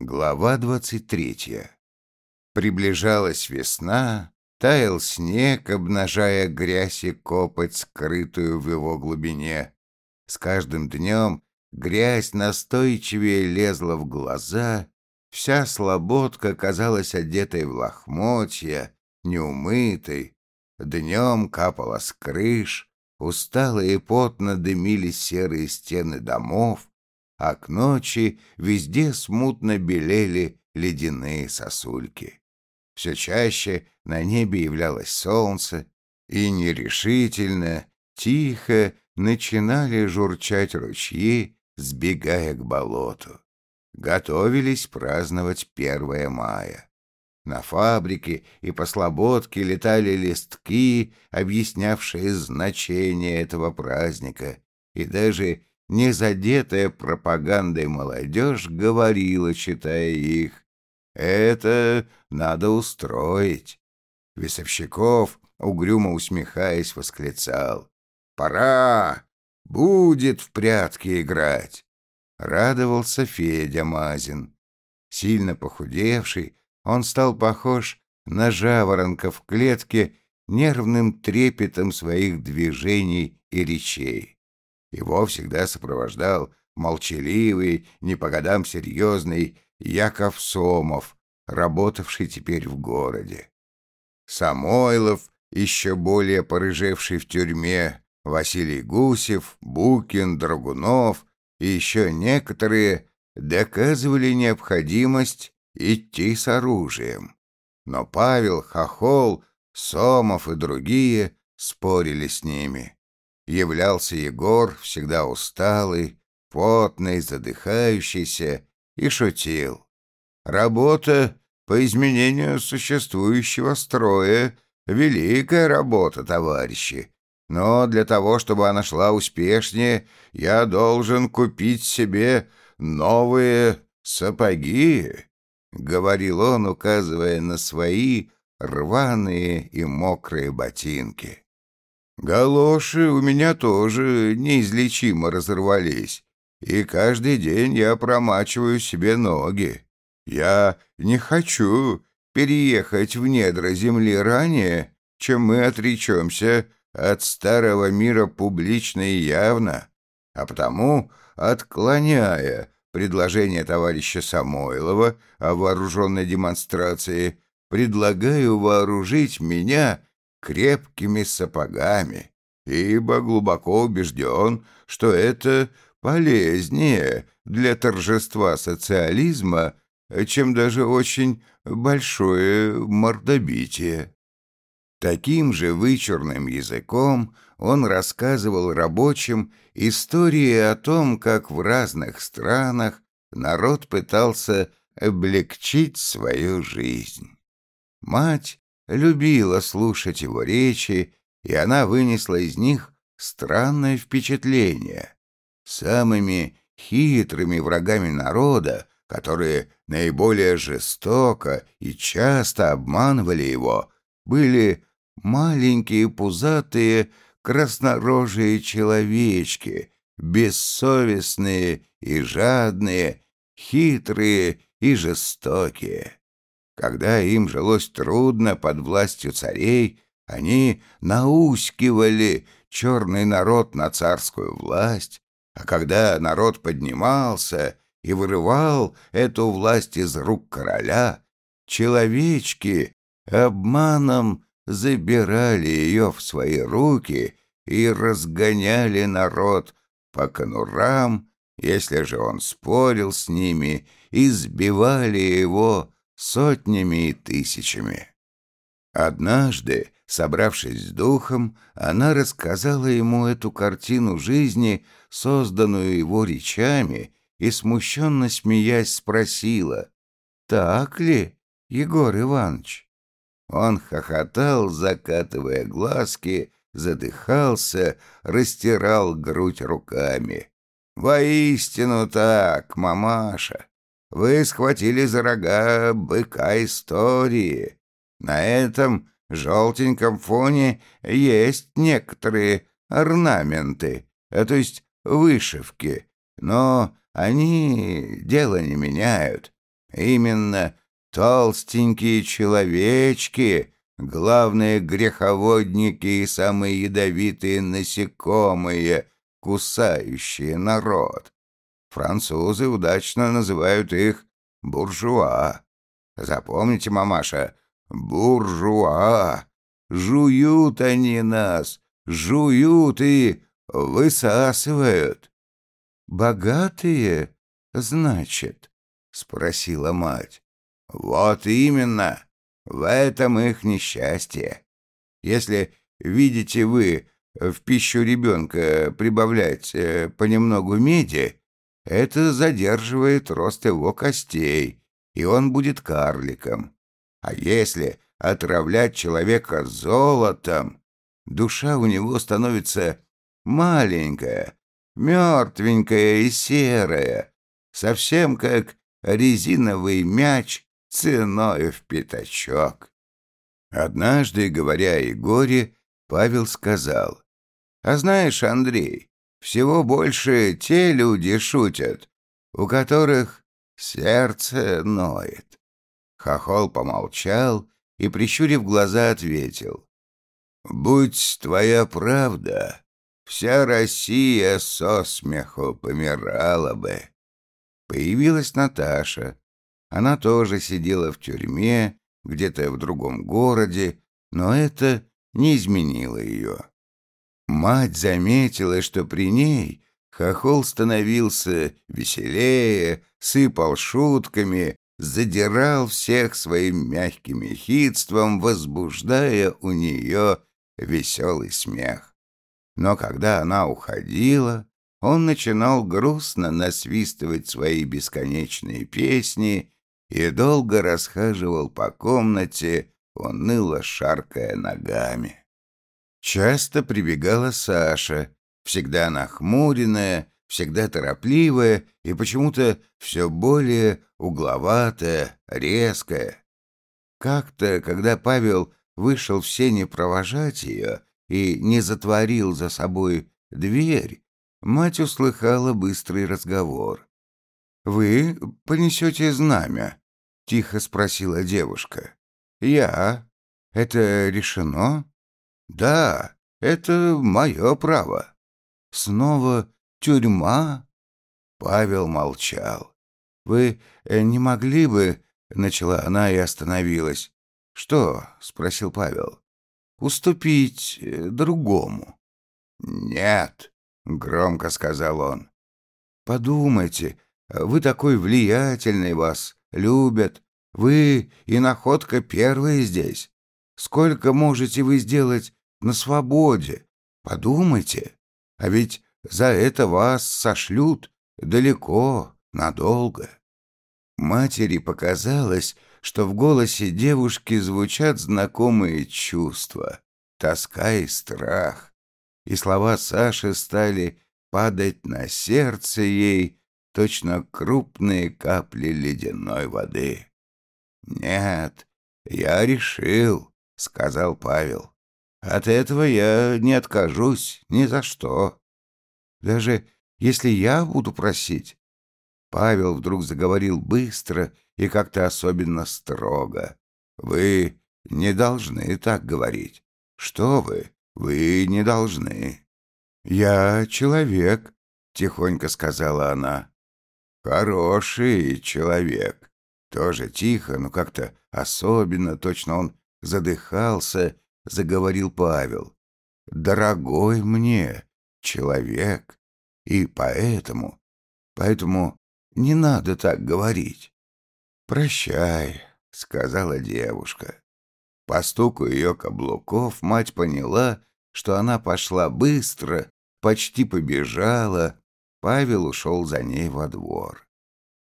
Глава двадцать третья. Приближалась весна, таял снег, обнажая грязь и копоть, скрытую в его глубине. С каждым днем грязь настойчивее лезла в глаза, вся слободка казалась одетой в лохмотья, неумытой. Днем капала с крыш, устало и потно дымились серые стены домов, а к ночи везде смутно белели ледяные сосульки. Все чаще на небе являлось солнце, и нерешительно, тихо начинали журчать ручьи, сбегая к болоту. Готовились праздновать 1 мая. На фабрике и по слободке летали листки, объяснявшие значение этого праздника, и даже незадетая пропагандой молодежь говорила, читая их, «Это надо устроить». Весовщиков, угрюмо усмехаясь, восклицал, «Пора! Будет в прятки играть!» Радовался Федя Мазин. Сильно похудевший, он стал похож на жаворонка в клетке нервным трепетом своих движений и речей. Его всегда сопровождал молчаливый, не по годам серьезный Яков Сомов, работавший теперь в городе. Самойлов, еще более порыжевший в тюрьме, Василий Гусев, Букин, Драгунов и еще некоторые доказывали необходимость идти с оружием. Но Павел, Хохол, Сомов и другие спорили с ними являлся Егор, всегда усталый, потный, задыхающийся, и шутил. «Работа по изменению существующего строя — великая работа, товарищи. Но для того, чтобы она шла успешнее, я должен купить себе новые сапоги», — говорил он, указывая на свои рваные и мокрые ботинки. Галоши у меня тоже неизлечимо разорвались, и каждый день я промачиваю себе ноги. Я не хочу переехать в недра земли ранее, чем мы отречемся от старого мира публично и явно, а потому, отклоняя предложение товарища Самойлова о вооруженной демонстрации, предлагаю вооружить меня крепкими сапогами, ибо глубоко убежден, что это полезнее для торжества социализма, чем даже очень большое мордобитие. Таким же вычурным языком он рассказывал рабочим истории о том, как в разных странах народ пытался облегчить свою жизнь. Мать любила слушать его речи, и она вынесла из них странное впечатление. Самыми хитрыми врагами народа, которые наиболее жестоко и часто обманывали его, были маленькие пузатые краснорожие человечки, бессовестные и жадные, хитрые и жестокие. Когда им жилось трудно под властью царей, они наускивали черный народ на царскую власть, а когда народ поднимался и вырывал эту власть из рук короля, человечки обманом забирали ее в свои руки и разгоняли народ по конурам, если же он спорил с ними, избивали его сотнями и тысячами. Однажды, собравшись с духом, она рассказала ему эту картину жизни, созданную его речами, и, смущенно смеясь, спросила, «Так ли, Егор Иванович?» Он хохотал, закатывая глазки, задыхался, растирал грудь руками. «Воистину так, мамаша! Вы схватили за рога быка истории. На этом желтеньком фоне есть некоторые орнаменты, а то есть вышивки, но они дело не меняют. Именно толстенькие человечки, главные греховодники и самые ядовитые насекомые, кусающие народ. Французы удачно называют их буржуа. Запомните, мамаша, буржуа. Жуют они нас, жуют и высасывают. «Богатые, значит?» — спросила мать. «Вот именно. В этом их несчастье. Если видите вы в пищу ребенка прибавлять э, понемногу меди, это задерживает рост его костей, и он будет карликом. А если отравлять человека золотом, душа у него становится маленькая, мертвенькая и серая, совсем как резиновый мяч ценой в пятачок. Однажды, говоря о Егоре, Павел сказал, «А знаешь, Андрей, всего больше те люди шутят, у которых сердце ноет». Хохол помолчал и, прищурив глаза, ответил, «Будь твоя правда, вся Россия со смеху помирала бы». Появилась Наташа. Она тоже сидела в тюрьме, где-то в другом городе, но это не изменило ее. Мать заметила, что при ней хохол становился веселее, сыпал шутками, задирал всех своим мягким ехидством, возбуждая у нее веселый смех. Но когда она уходила, он начинал грустно насвистывать свои бесконечные песни и долго расхаживал по комнате, уныло шаркая ногами. Часто прибегала Саша, всегда нахмуренная, всегда торопливая и почему-то все более угловатая, резкая. Как-то, когда Павел вышел в сене провожать ее и не затворил за собой дверь, мать услыхала быстрый разговор. «Вы понесете знамя?» — тихо спросила девушка. «Я? Это решено?» «Да, это мое право». «Снова тюрьма?» Павел молчал. «Вы э, не могли бы...» — начала она и остановилась. «Что?» — спросил Павел. «Уступить э, другому». «Нет», — громко сказал он. «Подумайте, вы такой влиятельный, вас любят, вы и находка первая здесь. Сколько можете вы сделать на свободе? Подумайте. А ведь за это вас сошлют далеко, надолго. Матери показалось, что в голосе девушки звучат знакомые чувства, тоска и страх. И слова Саши стали падать на сердце ей, точно крупные капли ледяной воды. «Нет, я решил», — сказал Павел. «От этого я не откажусь ни за что. Даже если я буду просить». Павел вдруг заговорил быстро и как-то особенно строго. «Вы не должны так говорить. Что вы? Вы не должны». «Я человек», — тихонько сказала она. «Хороший человек», тоже тихо, но как-то особенно, точно он задыхался, заговорил Павел. «Дорогой мне человек, и поэтому, поэтому не надо так говорить». «Прощай», — сказала девушка. По стуку ее каблуков мать поняла, что она пошла быстро, почти побежала. Павел ушел за ней во двор.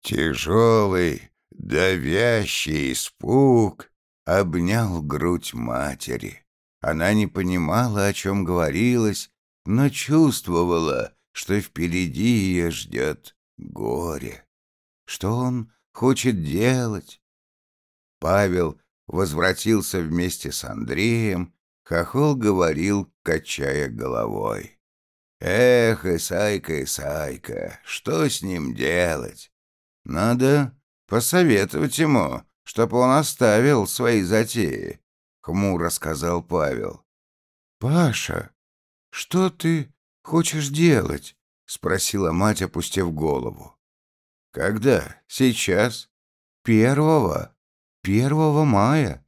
Тяжелый, Давящий испуг обнял грудь матери. Она не понимала, о чем говорилось, но чувствовала, что впереди ее ждет горе. Что он хочет делать? Павел возвратился вместе с Андреем, Хохол говорил, качая головой. «Эх, Исайка, Исайка, что с ним делать? Надо посоветовать ему, чтоб он оставил свои затеи», — хмуро сказал Павел. «Паша, что ты хочешь делать?» — спросила мать, опустив голову. «Когда? Сейчас?» «Первого. Первого мая».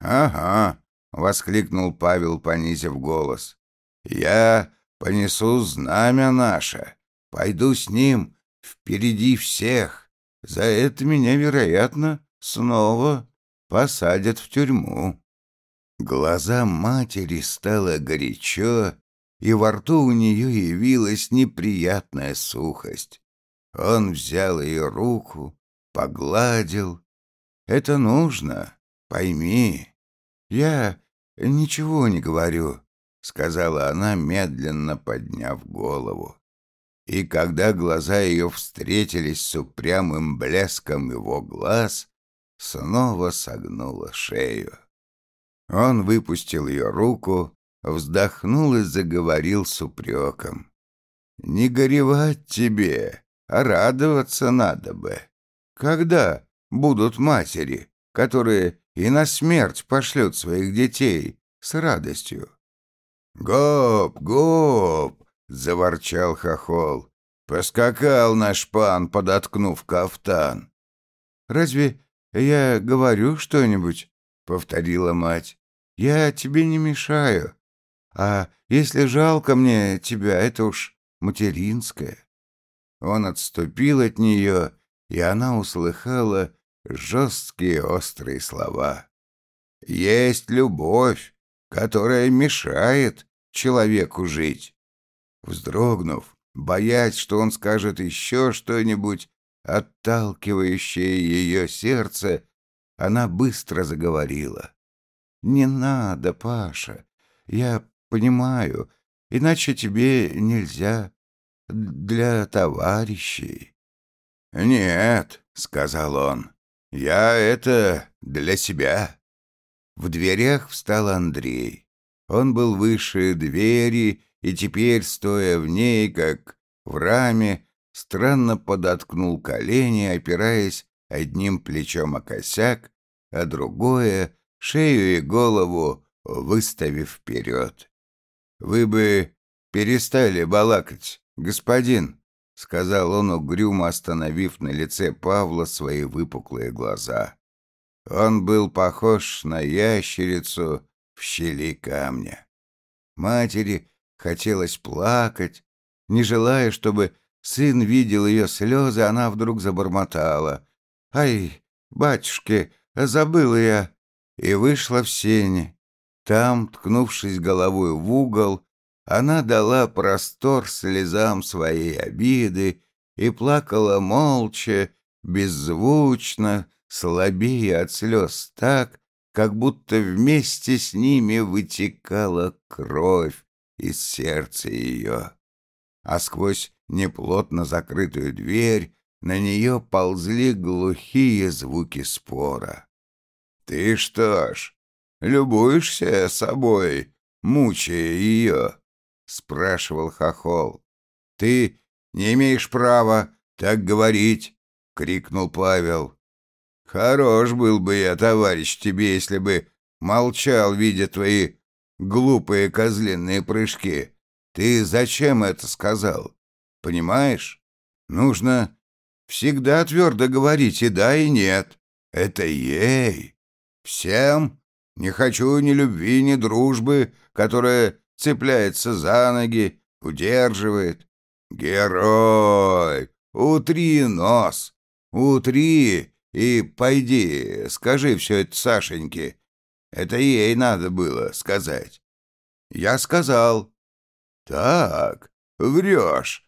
«Ага», — воскликнул Павел, понизив голос. «Я понесу знамя наше, пойду с ним впереди всех. За это меня, вероятно, снова посадят в тюрьму». Глаза матери стало горячо, и во рту у нее явилась неприятная сухость. Он взял ее руку, погладил. «Это нужно, пойми. Я ничего не говорю», — сказала она, медленно подняв голову. И когда глаза ее встретились с упрямым блеском его глаз, снова согнула шею. Он выпустил ее руку, вздохнул и заговорил с упреком. «Не горевать тебе, а радоваться надо бы. Когда будут матери, которые и на смерть пошлют своих детей с радостью?» «Гоп, гоп!» — заворчал хохол. «Поскакал наш пан, подоткнув кафтан». «Разве я говорю что-нибудь?» — повторила мать. «Я тебе не мешаю. А если жалко мне тебя, это уж материнское». Он отступил от нее, и она услыхала жесткие острые слова. «Есть любовь, которая мешает человеку жить». Вздрогнув, боясь, что он скажет еще что-нибудь, отталкивающее ее сердце, она быстро заговорила. «Не надо, Паша. Я понимаю, иначе тебе нельзя. Для товарищей». «Нет», — сказал он, — «я это для себя». В дверях встал Андрей. Он был выше двери и теперь, стоя в ней, как в раме, странно подоткнул колени, опираясь одним плечом о косяк, а другое — шею и голову выставив вперед. «Вы бы перестали балакать, господин», — сказал он, угрюмо остановив на лице Павла свои выпуклые глаза. Он был похож на ящерицу в щели камня. Матери хотелось плакать. Не желая, чтобы сын видел ее слезы, она вдруг забормотала. «Ай, батюшки, забыла я!» и вышла в сени. Там, ткнувшись головой в угол, она дала простор слезам своей обиды и плакала молча, беззвучно, слабее от слез так, как будто вместе с ними вытекала кровь из сердца ее. А сквозь неплотно закрытую дверь на нее ползли глухие звуки спора. «Ты что ж, любуешься собой, мучая ее?» — спрашивал Хохол. «Ты не имеешь права так говорить!» — крикнул Павел. «Хорош был бы я, товарищ, тебе, если бы молчал, видя твои глупые козлиные прыжки. Ты зачем это сказал? Понимаешь? Нужно всегда твердо говорить и да, и нет. Это ей. Всем не хочу ни любви, ни дружбы, которая цепляется за ноги, удерживает. Герой! Утри нос! Утри и пойди, скажи все это Сашеньке. Это ей надо было сказать. Я сказал. Так, врешь.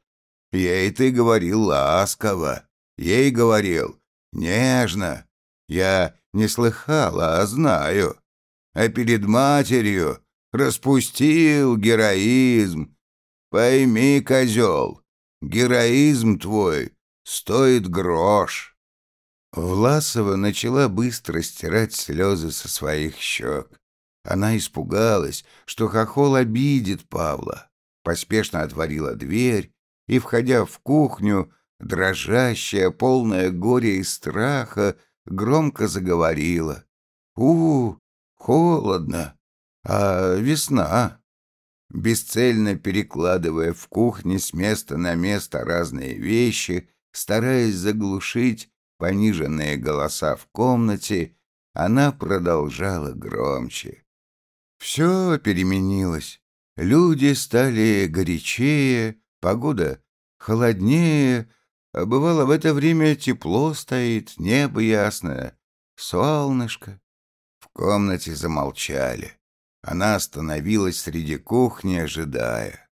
Ей ты говорил ласково. Ей говорил нежно. Я не слыхала, а знаю. А перед матерью распустил героизм. Пойми, козел, героизм твой стоит грош. Власова начала быстро стирать слезы со своих щек. Она испугалась, что хохол обидит Павла. Поспешно отворила дверь и, входя в кухню, дрожащая, полная горя и страха, громко заговорила. у холодно, а весна!» Бесцельно перекладывая в кухне с места на место разные вещи, стараясь заглушить пониженные голоса в комнате, она продолжала громче. Все переменилось. Люди стали горячее, погода холоднее, а бывало в это время тепло стоит, небо ясное, солнышко. В комнате замолчали. Она остановилась среди кухни, ожидая.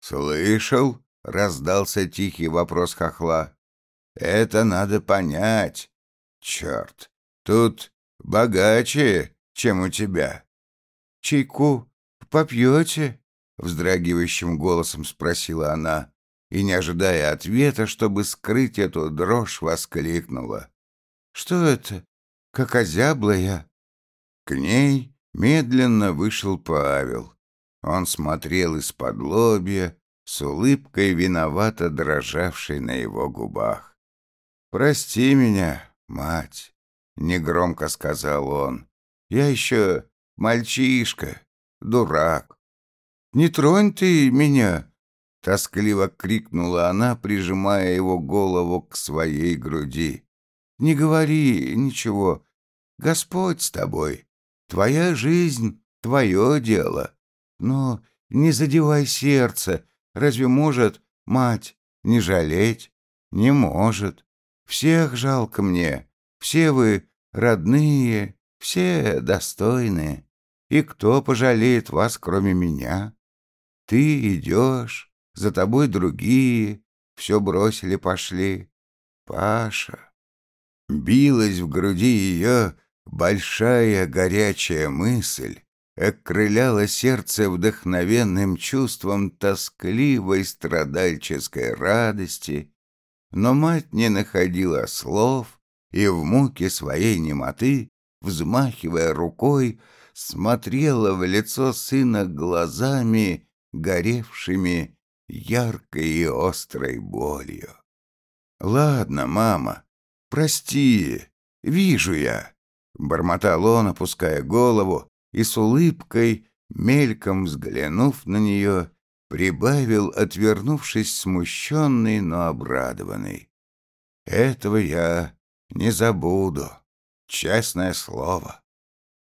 «Слышал?» — раздался тихий вопрос хохла. «Это надо понять. Черт, тут богаче, чем у тебя». «Чайку попьете?» — вздрагивающим голосом спросила она, и, не ожидая ответа, чтобы скрыть эту дрожь, воскликнула. «Что это? Как озяблая?» К ней медленно вышел Павел. Он смотрел из-под лобья, с улыбкой виновато дрожавшей на его губах. «Прости меня, мать», — негромко сказал он. «Я еще мальчишка, дурак». «Не тронь ты меня!» — тоскливо крикнула она, прижимая его голову к своей груди. «Не говори ничего. Господь с тобой. Твоя жизнь — твое дело. Но не задевай сердце. Разве может мать не жалеть? Не может. Всех жалко мне. Все вы родные, все достойные. И кто пожалеет вас, кроме меня? Ты идешь, за тобой другие, все бросили, пошли. Паша. Билась в груди ее большая горячая мысль, окрыляла сердце вдохновенным чувством тоскливой страдальческой радости, но мать не находила слов и в муке своей немоты, взмахивая рукой, смотрела в лицо сына глазами, горевшими яркой и острой болью. «Ладно, мама, прости, вижу я», — бормотал он, опуская голову, и с улыбкой, мельком взглянув на нее, прибавил, отвернувшись смущенный, но обрадованный. «Этого я не забуду, честное слово».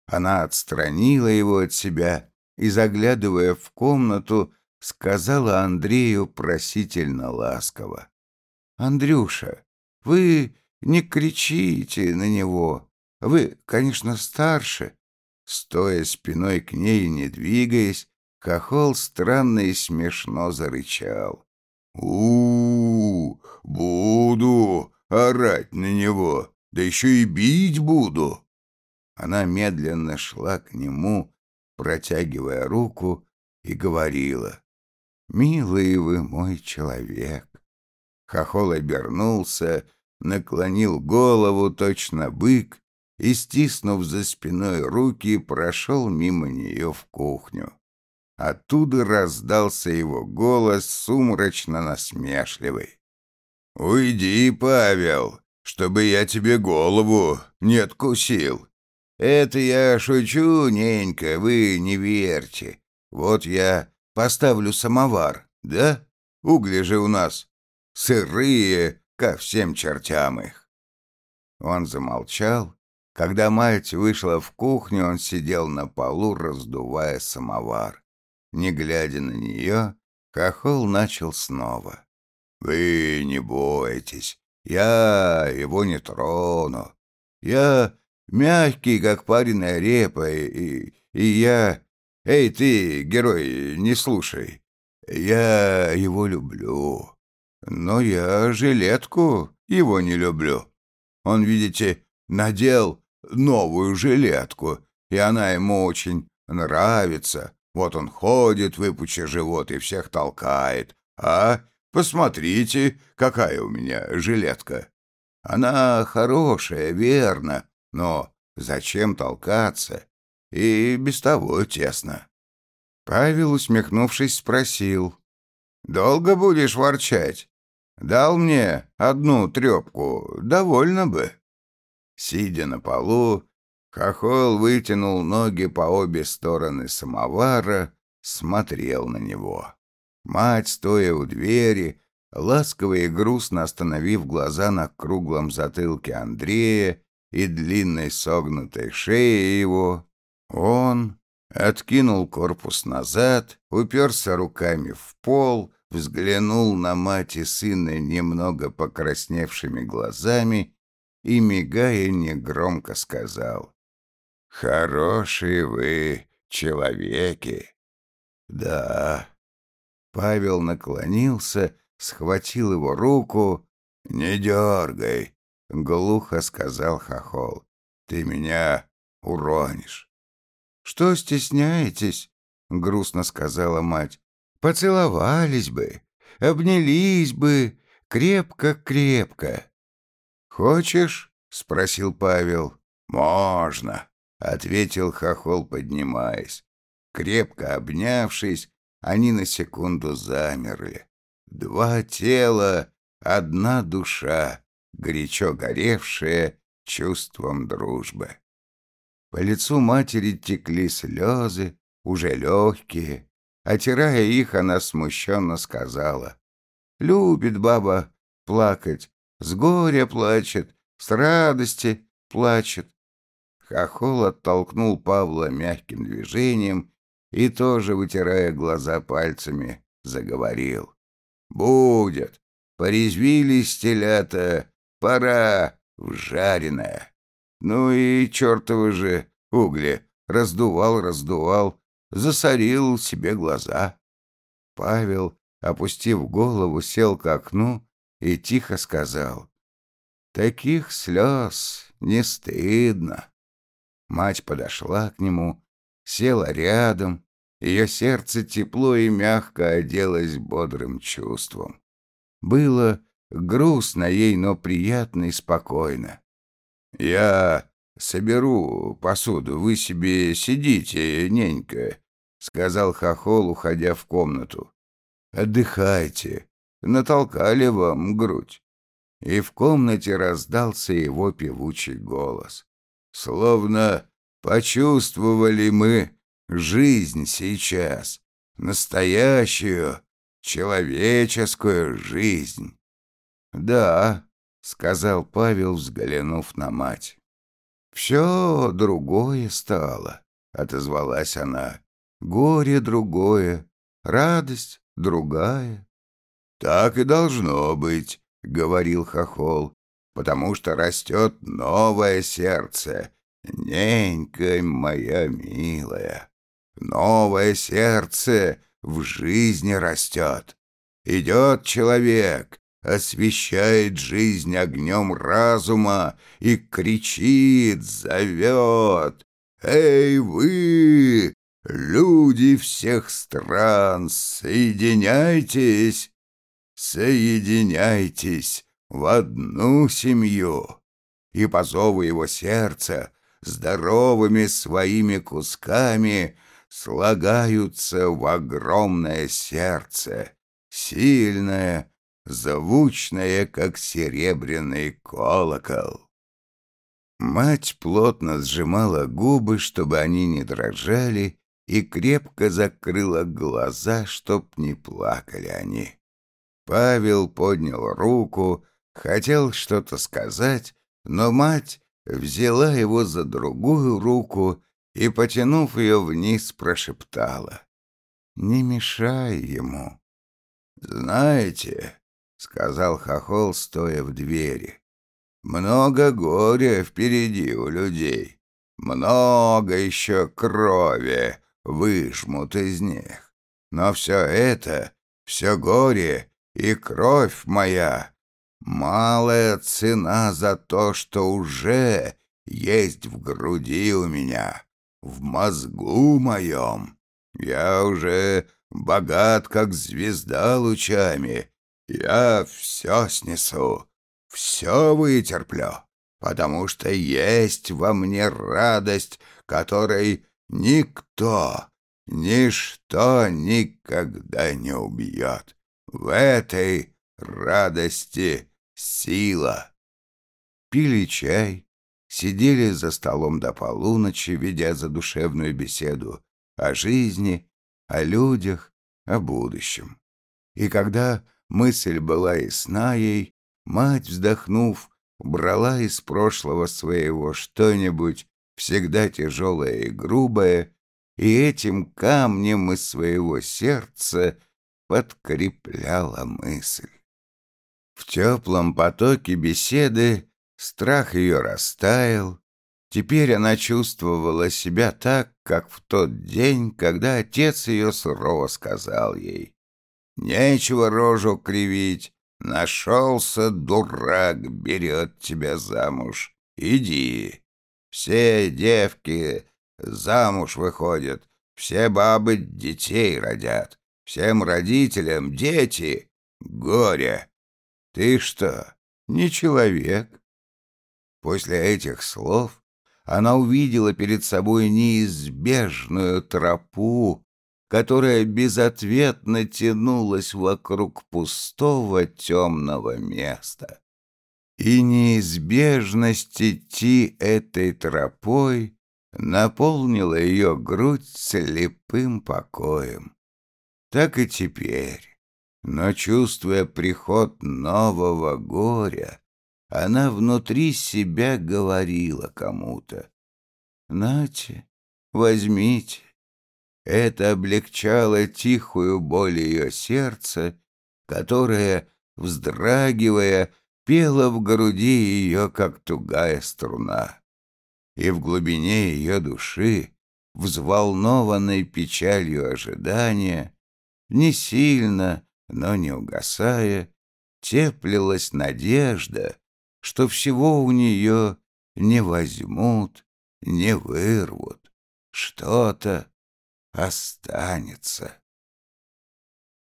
Она отстранила его от себя и, заглядывая в комнату, сказала Андрею просительно ласково. «Андрюша, вы не кричите на него. Вы, конечно, старше». Стоя спиной к ней не двигаясь, Хохол странно и смешно зарычал. у, -у, -у буду орать на него, да еще и бить буду!» Она медленно шла к нему, протягивая руку, и говорила, «Милый вы мой человек». Хохол обернулся, наклонил голову, точно бык, и, стиснув за спиной руки, прошел мимо нее в кухню. Оттуда раздался его голос, сумрачно-насмешливый. «Уйди, Павел, чтобы я тебе голову не откусил. «Это я шучу, ненька, вы не верьте. Вот я поставлю самовар, да? Угли же у нас сырые, ко всем чертям их». Он замолчал. Когда мать вышла в кухню, он сидел на полу, раздувая самовар. Не глядя на нее, Хохол начал снова. «Вы не бойтесь, я его не трону. Я Мягкий, как пареная репа, и, и я... Эй, ты, герой, не слушай. Я его люблю. Но я жилетку его не люблю. Он, видите, надел новую жилетку, и она ему очень нравится. Вот он ходит, выпуча живот, и всех толкает. А, посмотрите, какая у меня жилетка. Она хорошая, верно, но зачем толкаться? И без того тесно. Павел, усмехнувшись, спросил. «Долго будешь ворчать?» Дал мне одну трепку, довольно бы». Сидя на полу, Хохол вытянул ноги по обе стороны самовара, смотрел на него. Мать, стоя у двери, ласково и грустно остановив глаза на круглом затылке Андрея и длинной согнутой шее его, он откинул корпус назад, уперся руками в пол, взглянул на мать и сына немного покрасневшими глазами и, мигая, негромко сказал «Хорошие вы человеки!» «Да». Павел наклонился, схватил его руку. «Не дергай!» — глухо сказал Хохол. «Ты меня уронишь». «Что стесняетесь?» — грустно сказала мать. «Поцеловались бы, обнялись бы, крепко-крепко». «Хочешь?» — спросил Павел. «Можно», — ответил Хохол, поднимаясь. Крепко обнявшись, они на секунду замерли. Два тела, одна душа, горячо горевшая чувством дружбы. По лицу матери текли слезы, уже легкие. Отирая их, она смущенно сказала. «Любит баба плакать, с горя плачет, с радости плачет». Хохол оттолкнул Павла мягким движением и тоже, вытирая глаза пальцами, заговорил. «Будет. Порезвились телята. Пора в жареное. Ну и чертовы же угли. Раздувал, раздувал, засорил себе глаза». Павел, опустив голову, сел к окну и тихо сказал. «Таких слез не стыдно». Мать подошла к нему, села рядом, ее сердце тепло и мягко оделось бодрым чувством. Было грустно ей, но приятно и спокойно. «Я соберу посуду, вы себе сидите, ненька», — сказал Хохол, уходя в комнату. «Отдыхайте, натолкали вам грудь». И в комнате раздался его певучий голос. Словно Почувствовали мы жизнь сейчас, настоящую человеческую жизнь. Да, сказал Павел, взглянув на мать. Все другое стало, отозвалась она. Горе другое, радость другая. Так и должно быть, говорил Хохол, потому что растет новое сердце, Ненька моя милая, новое сердце в жизни растет. Идет человек, освещает жизнь огнем разума и кричит, зовет. «Эй, вы, люди всех стран, соединяйтесь, соединяйтесь в одну семью!» И по зову его сердца здоровыми своими кусками слагаются в огромное сердце, сильное, звучное, как серебряный колокол. Мать плотно сжимала губы, чтобы они не дрожали, и крепко закрыла глаза, чтоб не плакали они. Павел поднял руку, хотел что-то сказать, но мать взяла его за другую руку и, потянув ее вниз, прошептала. «Не мешай ему». «Знаете», — сказал Хохол, стоя в двери, — «много горя впереди у людей, много еще крови выжмут из них. Но все это, все горе и кровь моя Малая цена за то, что уже есть в груди у меня, в мозгу моем. Я уже богат, как звезда лучами. Я все снесу, все вытерплю, потому что есть во мне радость, которой никто, ничто никогда не убьет. В этой радости сила. Пили чай, сидели за столом до полуночи, ведя задушевную беседу о жизни, о людях, о будущем. И когда мысль была ясна ей, мать, вздохнув, брала из прошлого своего что-нибудь всегда тяжелое и грубое, и этим камнем из своего сердца подкрепляла мысль. В теплом потоке беседы страх ее растаял. Теперь она чувствовала себя так, как в тот день, когда отец ее сурово сказал ей. «Нечего рожу кривить, нашелся дурак, берет тебя замуж. Иди. Все девки замуж выходят, все бабы детей родят, всем родителям дети — горе. Ты что, не человек? После этих слов она увидела перед собой неизбежную тропу, которая безответно тянулась вокруг пустого темного места. И неизбежность идти этой тропой наполнила ее грудь слепым покоем. Так и теперь. Но, чувствуя приход нового горя, она внутри себя говорила кому-то. «Нате, возьмите». Это облегчало тихую боль ее сердца, которая, вздрагивая, пела в груди ее, как тугая струна. И в глубине ее души, взволнованной печалью ожидания, не сильно, но не угасая, теплилась надежда, что всего у нее не возьмут, не вырвут, что-то останется.